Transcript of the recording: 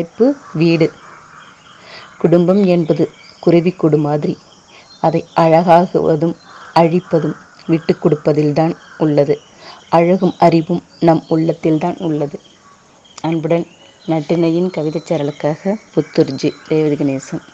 தலைப்பு வீடு. குடும்பம் என்பது குருவிக்கூடு மாதிரி. அதை அழகாகுவதும் அழிப்பதும் விட்டு கொடுப்பதில்தான் உள்ளது. அழகும் அறிவும் நம் உள்ளத்தில்தான் உள்ளது. அன்புடன் நட்டினையின் கவிதைச் சரலுக்காக புத்துர்ஜி தேவதி கணேசன்.